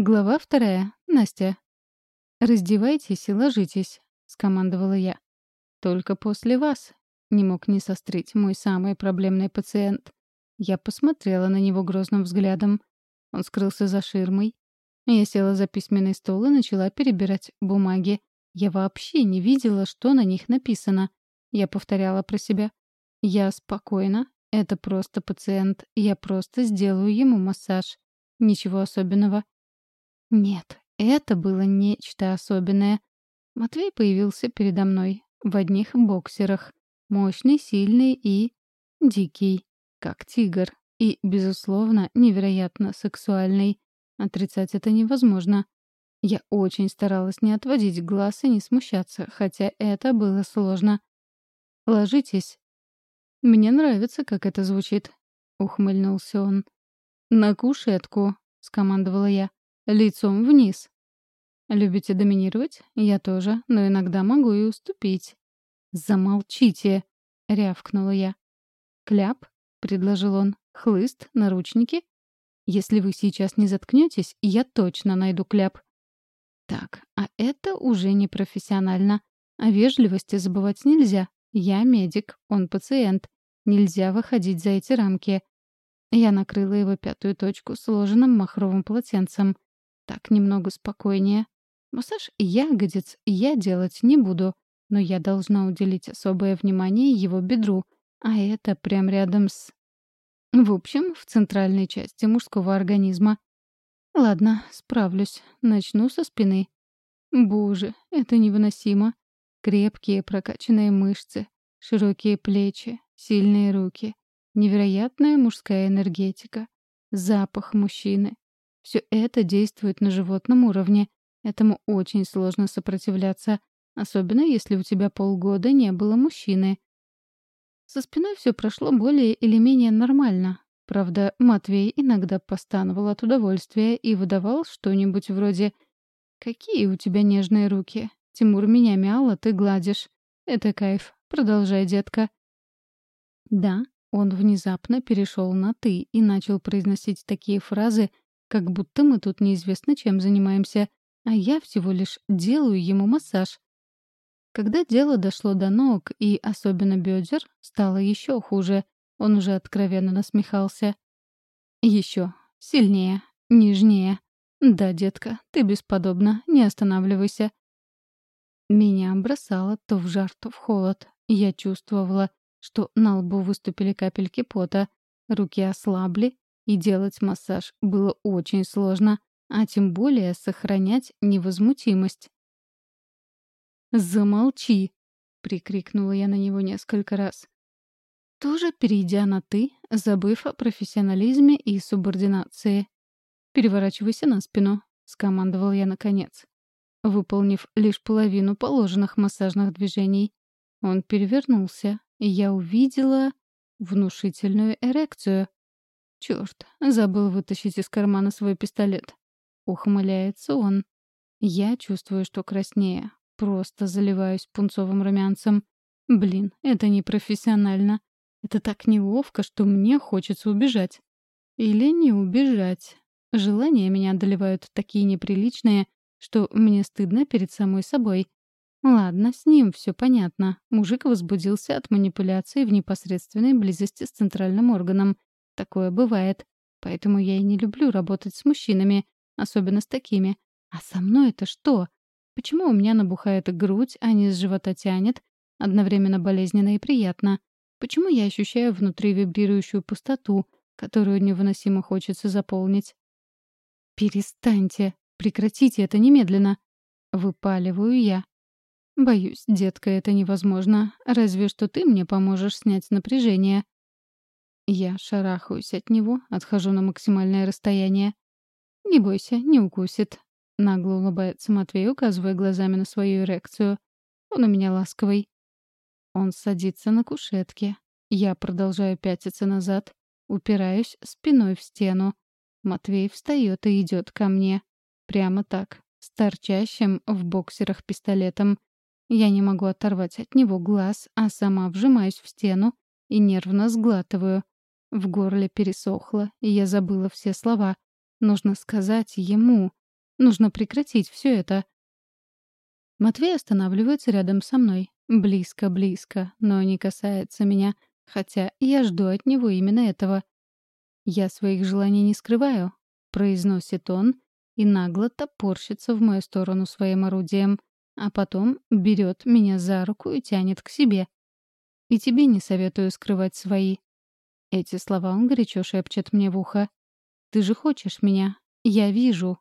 Глава вторая. Настя. «Раздевайтесь и ложитесь», — скомандовала я. «Только после вас», — не мог не сострить мой самый проблемный пациент. Я посмотрела на него грозным взглядом. Он скрылся за ширмой. Я села за письменный стол и начала перебирать бумаги. Я вообще не видела, что на них написано. Я повторяла про себя. «Я спокойна. Это просто пациент. Я просто сделаю ему массаж. Ничего особенного. Нет, это было нечто особенное. Матвей появился передо мной в одних боксерах. Мощный, сильный и... дикий, как тигр. И, безусловно, невероятно сексуальный. Отрицать это невозможно. Я очень старалась не отводить глаз и не смущаться, хотя это было сложно. «Ложитесь». «Мне нравится, как это звучит», — ухмыльнулся он. «На кушетку», — скомандовала я. Лицом вниз. Любите доминировать? Я тоже, но иногда могу и уступить. Замолчите, рявкнула я. Кляп, предложил он. Хлыст, наручники? Если вы сейчас не заткнетесь, я точно найду кляп. Так, а это уже не профессионально. О вежливости забывать нельзя. Я медик, он пациент. Нельзя выходить за эти рамки. Я накрыла его пятую точку сложенным махровым полотенцем. Так немного спокойнее. Массаж ягодиц я делать не буду, но я должна уделить особое внимание его бедру, а это прям рядом с... В общем, в центральной части мужского организма. Ладно, справлюсь. Начну со спины. Боже, это невыносимо. Крепкие прокачанные мышцы, широкие плечи, сильные руки, невероятная мужская энергетика, запах мужчины, все это действует на животном уровне. Этому очень сложно сопротивляться, особенно если у тебя полгода не было мужчины. Со спиной все прошло более или менее нормально. Правда, Матвей иногда постановал от удовольствия и выдавал что-нибудь вроде «Какие у тебя нежные руки! Тимур меня мял, а ты гладишь. Это кайф. Продолжай, детка». Да, он внезапно перешел на «ты» и начал произносить такие фразы, как будто мы тут неизвестно чем занимаемся, а я всего лишь делаю ему массаж. Когда дело дошло до ног и особенно бедер, стало еще хуже. Он уже откровенно насмехался. Еще сильнее, нежнее. Да, детка, ты бесподобна, не останавливайся. Меня бросало то в жар, то в холод. Я чувствовала, что на лбу выступили капельки пота, руки ослабли, и делать массаж было очень сложно, а тем более сохранять невозмутимость. «Замолчи!» — прикрикнула я на него несколько раз. Тоже перейдя на «ты», забыв о профессионализме и субординации. «Переворачивайся на спину», — скомандовал я наконец. Выполнив лишь половину положенных массажных движений, он перевернулся, и я увидела внушительную эрекцию. Чёрт, забыл вытащить из кармана свой пистолет. Ухмыляется он. Я чувствую, что краснее. Просто заливаюсь пунцовым румянцем. Блин, это непрофессионально. Это так неловко, что мне хочется убежать. Или не убежать. Желания меня одолевают такие неприличные, что мне стыдно перед самой собой. Ладно, с ним все понятно. Мужик возбудился от манипуляции в непосредственной близости с центральным органом. Такое бывает. Поэтому я и не люблю работать с мужчинами, особенно с такими. А со мной это что? Почему у меня набухает грудь, а не с живота тянет? Одновременно болезненно и приятно. Почему я ощущаю внутри вибрирующую пустоту, которую невыносимо хочется заполнить? «Перестаньте! Прекратите это немедленно!» Выпаливаю я. «Боюсь, детка, это невозможно. Разве что ты мне поможешь снять напряжение. Я шарахаюсь от него, отхожу на максимальное расстояние. «Не бойся, не укусит», — нагло улыбается Матвей, указывая глазами на свою эрекцию. «Он у меня ласковый». Он садится на кушетке. Я продолжаю пятиться назад, упираюсь спиной в стену. Матвей встает и идет ко мне. Прямо так, с торчащим в боксерах пистолетом. Я не могу оторвать от него глаз, а сама вжимаюсь в стену и нервно сглатываю. В горле пересохло, и я забыла все слова. Нужно сказать ему, Нужно прекратить все это. Матвей останавливается рядом со мной. Близко-близко, но не касается меня. Хотя я жду от него именно этого. «Я своих желаний не скрываю», — произносит он и нагло топорщится в мою сторону своим орудием, а потом берет меня за руку и тянет к себе. «И тебе не советую скрывать свои». Эти слова он горячо шепчет мне в ухо. «Ты же хочешь меня. Я вижу».